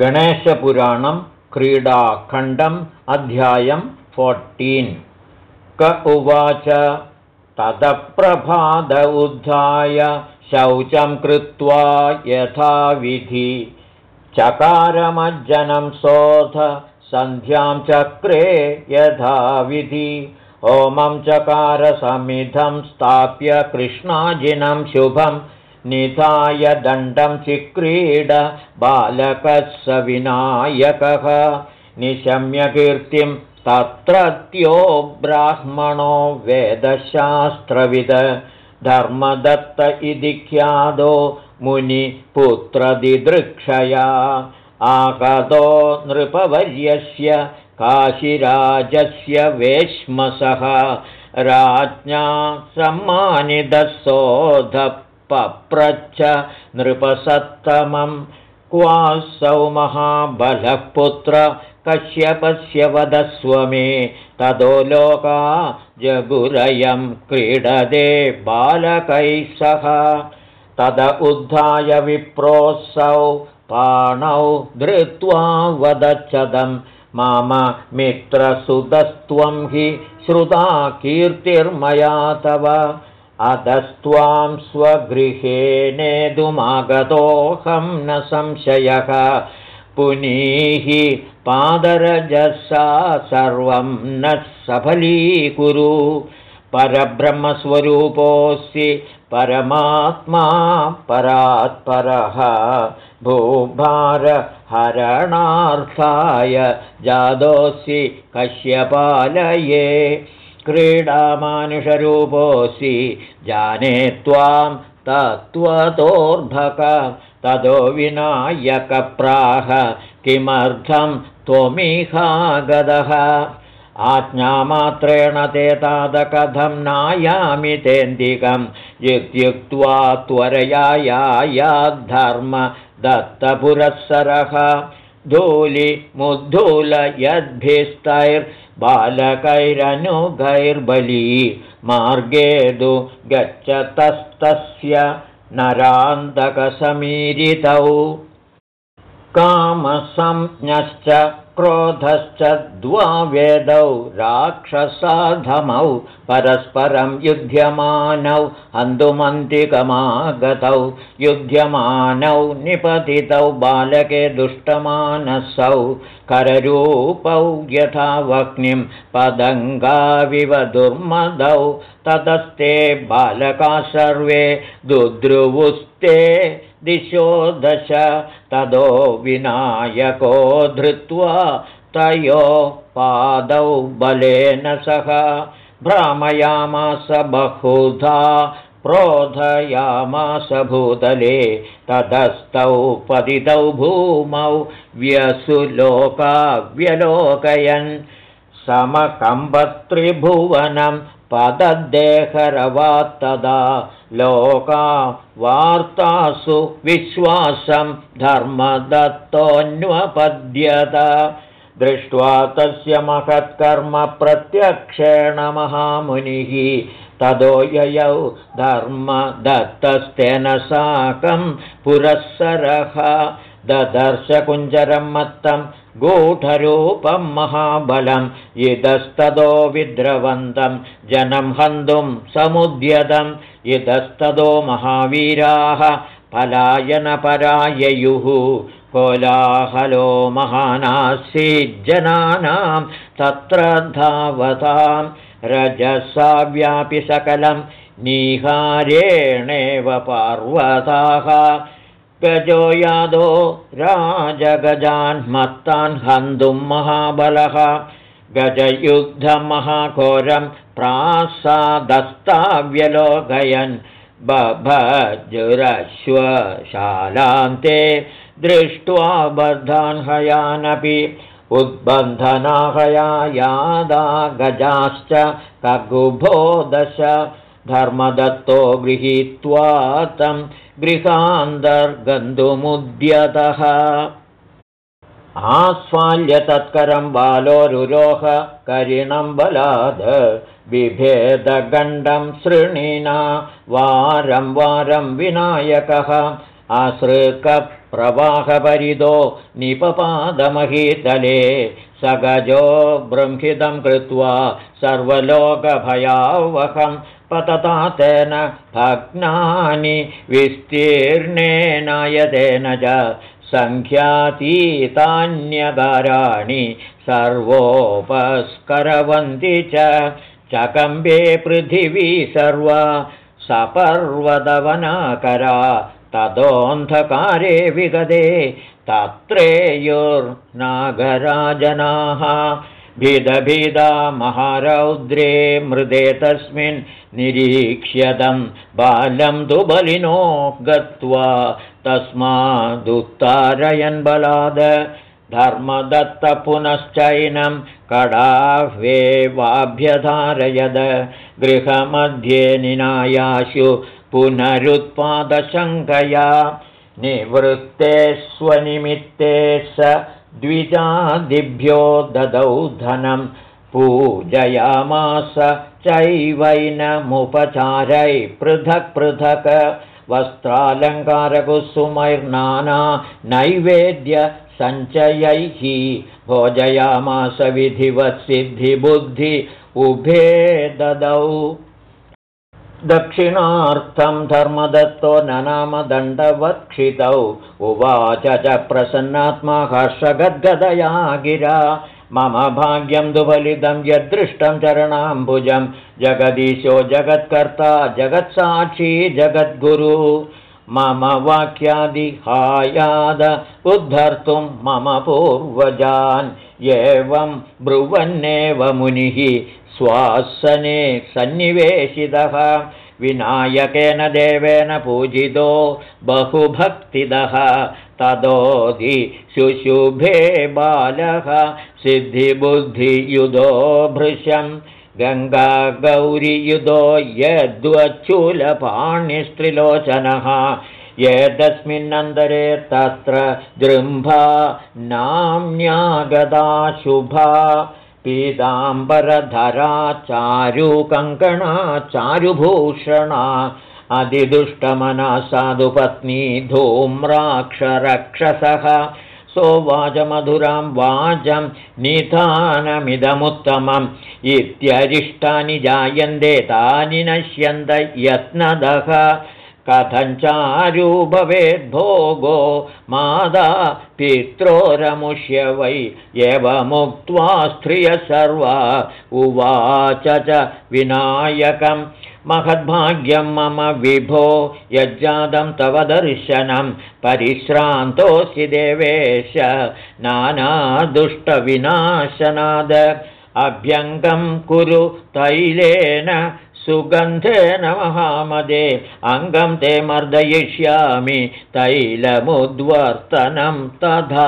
गणेशपुराणं क्रीडाखण्डम् अध्यायं फोर्टीन् क उवाच ततप्रभाद उद्धाय शौचं कृत्वा यथाविधि। चकारमज्जनं शोध सन्ध्यां चक्रे यथाविधि। ओमं चकारसमिधं स्थाप्य कृष्णाजिनं शुभं निधाय दण्डं चिक्रीड बालकः स विनायकः निशम्यकीर्तिं तत्रत्यो ब्राह्मणो वेदशास्त्रविद। धर्मदत्त इति ख्यादो मुनिपुत्रदिदृक्षया। आगतो नृपवर्यस्य काशिराजस्य वेश्मसः। राज्ञा सम्मानिदसोधपप्रच्छ नृपसत्तमं क्वासौ महाबलः पुत्र कश्यपस्य वदस्व मे ततो लोका जगुरयं क्रीडते बालकैः सह। तद उद्धाय विप्रोऽसौ पाणौ धृत्वा वदच्छदं मम मित्रसुतस्त्वं हि श्रुता कीर्तिर्मया तव अधस्त्वां स्वगृहे नेतुमागतोऽहं न संशयः। पुनीः पादरजसा सर्वं न सफलीकुरु। परब्रह्मस्वरूपोऽसि परमात्मा परात्परः। भूभारहरणार्थाय जादोऽसि कश्यपालये क्रीडामानुषरूपोऽसि जाने त्वां तत्त्वतोर्भक ततो विनायकप्राह किमर्थं त्वमिहागदः? आज्ञामात्रेण ते तादकथं नायामि तेन्दिकम् इत्युक्त्वा त्वरयायाद्धर्म दत्तपुरःसरः धूलिमुद्धूल यद्भिस्तैर्बालकैरनुगैर्बली मार्गे तु गच्छतस्तस्य नरान्तकसमीरितौ। कामसंज्ञश्च क्रोधश्च द्वावेदौ राक्षसाधमौ परस्परं युध्यमानौ हन्तुमन्तिकमागतौ युध्यमानौ निपतितौ बालके दुष्टमानसौ कररूपौ यथा वह्निं पदङ्गाविव दुर्मदौ ततस्ते बालका सर्वे दुद्रुवुस्ते दिशो दश तदो विनायको धृत्वा तयो पादौ बलेन सह भ्रामयामास बहुधा प्रोधयामास भूतले ततस्तौ पतितौ भूमौ व्यसुलोकाव्यलोकयन् समकम्बत्रिभुवनं पदद्देहरवात्तदा लोका वार्तासु विश्वासं धर्मदत्तोऽन्वपद्यत। दृष्ट्वा तस्य महत्कर्म प्रत्यक्षेण महामुनिः तदो ययौ धर्मदत्तस्तेन साकं पुरःसरः ददर्शकुञ्जरं मत्तं गूढरूपं महाबलं इतस्ततो विद्रवन्तं जनं हन्तुं समुद्यतम् इतस्ततो महावीराः पलायनपराययुः। कोलाहलो महानासीज्जनानां तत्र धावतां रजसा व्यापि सकलं निहारेणेव पार्वताः गजो यादो राजगजान्मत्तान् हन्तुं महाबलः। गजयुद्धमहाघोरं प्रासादस्ताव्यलोकयन् बभजुरश्वशालान्ते दृष्ट्वा बद्धान् हयानपि। उद्बन्धनाहया यादा गजाश्च कगुभो दश धर्मदत्तो गृहीत्वा तं गृहान्तर्गन्तुमुद्यतः। आस्वाल्य तत्करं बालोरुरोह करिणं बलाद बिभेदगण्डं शृणिना वारं वारं विनायकः आसृकप्राणपतिं प्रवाहपरिदो निपपादमहीतले सगजो बृंहितं कृत्वा सर्वलोकभयावहं पतता तेन भग्नानि विस्तीर्णेनायतेन च सङ्ख्यातीतान्यगाराणि सर्वोपस्करवन्ति च चकम्बे पृथिवी सर्वा सपर्वतवनाकरा ततोऽन्धकारे विगदे तत्रेयुर्नागराजनाः। भिदभिदा महारौद्रे मृदे तस्मिन् निरीक्ष्यतं बालं तु बलिनो गत्वा तस्मादुत्तारयन् बलाद धर्मदत्त पुनश्चैनं कडाह्वेवाभ्यधारयद। गृहमध्ये निनायाशु पुनरुत्पादशङ्कया निवृत्ते स्वनिमित्ते स द्विजादिभ्यो ददौ धनं पूजयामास चैवैनमुपचारै पृथक् पृथक् वस्त्रालङ्कारकुसुमैर्नाना नैवेद्य सञ्चयैः भोजयामास विधिवत्सिद्धिबुद्धि उभे ददौ दक्षिणार्थं धर्मदत्तो न उवाच च प्रसन्नात्मा हर्षगद्गदया गिरा मम भाग्यं दुफलितं यदृष्टं चरणाम्बुजं। जगदीशो जगत्कर्ता जगत्साक्षी जगद्गुरु। मम वाक्यादिहायाद उद्धर्तुं मम पूर्वजान्। एवं ब्रुवन्नेव मुनिः स्वासने सन्निवेशितः। विनायकेन देवेन पूजितो बहुभक्तिदः। तदोधि शुशुभे बालः। सिद्धिबुद्धियुधो भृशम् गङ्गागौरियुधो यद्वच्चूलपाणिस्त्रिलोचनः एतस्मिन्नन्तरे तत्र जृम्भा नाम्न्यागदा शुभा पीताम्बरधरा चारुकङ्कणा चारुभूषणा अधिदुष्टमना साधुपत्नी धूम्राक्षरक्षसः सोवाचमधुरां वाचं निधानमिदमुत्तमम् इत्यरिष्टानि जायन्ते तानि नश्यन्त यत्नदः कथञ्चारु भवेद्भोगो मादा पित्रोरमुष्य वै एवमुक्त्वा स्त्रियः सर्वा उवाच च विनायकम्। महद्भाग्यं मम विभो यज्जातं तव दर्शनं। परिश्रान्तोऽसि देवेश नानादुष्टविनाशनाद। अभ्यङ्गं कुरु तैलेन सुगन्धेन महामदे अङ्गं ते मर्दयिष्यामि तैलमुद्वर्तनं तथा।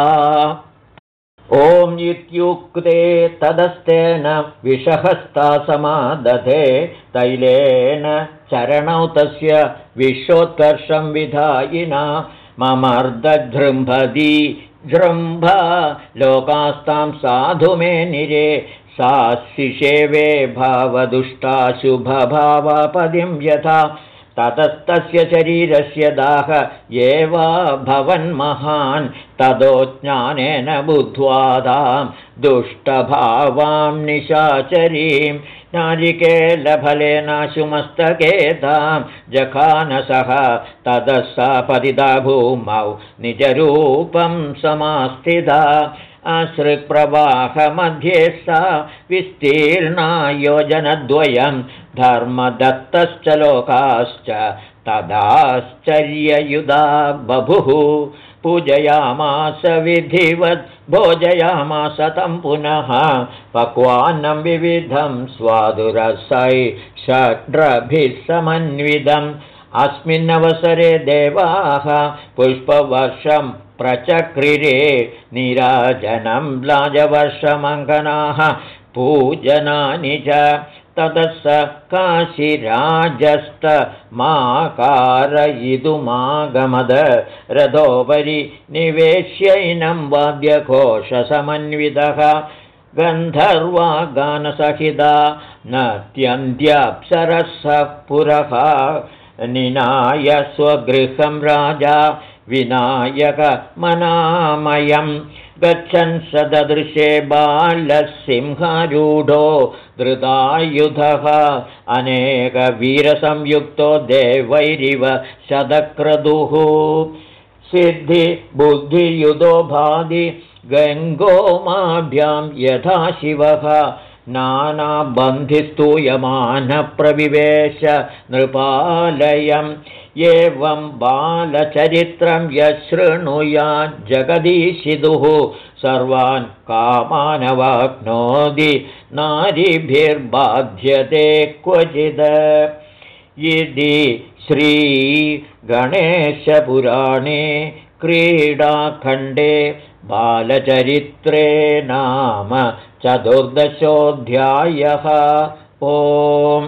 ॐ इत्युक्ते तदस्तेन विषहस्ता समादधे तैलेन चरणौ तस्य विश्वोत्कर्षं विधायिना ममर्दजृम्भदी जृम्भ लोकास्तां साधु मे निरे सा शिषेवे भावदुष्टाशुभभावापदिं यथा ततस्तस्य शरीरस्य दाह एवा भवन्महान् ततो ज्ञानेन बुद्ध्वा तां दुष्टभावां निशाचरीं नारिकेलफलेनाशुमस्तके तां जखानसः ततः सा पतिता भूमौ निजरूपं समास्थिता असृक्प्रवाहमध्ये सा विस्तीर्णा योजनद्वयं धर्मदत्तश्च लोकाश्च तदाश्चर्ययुधा बभुः। पूजयामास विधिवत् भोजयामास तं पुनः पक्वान्नं विविधं स्वादुरसै षड्रभिः समन्वितम् अस्मिन्नवसरे देवाः पुष्पवर्षं प्रचक्रिरे नीराजनं लाजवर्षमङ्गनाः पूजनानि च ततः स काशिराजस्तमाकारयितुमागमद रथोपरि निवेश्यैनं वाद्यघोषसमन्वितः गन्धर्वा गानसहिता नत्यन्त्यप्सरः पुरः निनाय स्वगृहं राजा विनायकमनामयम् गच्छन् सददृशे बालसिंहरूढो धृतायुधः। अनेकवीरसंयुक्तो देवैरिव शतक्रतुः सिद्धिबुद्धियुधो भादि गङ्गोमाभ्यां यथा शिवः। नानाबन्धिस्तूयमानप्रविवेश नृपालयम् एवं बालचरित्रं यशृणुयाज्जगदीशिदुः सर्वान् कामानवाप्नोति नारीभिर्बाध्यते क्वचिद। इति श्रीगणेशपुराणे क्रीडाखण्डे बालचरित्रे नाम चतुर्दशोऽध्यायः। ओम्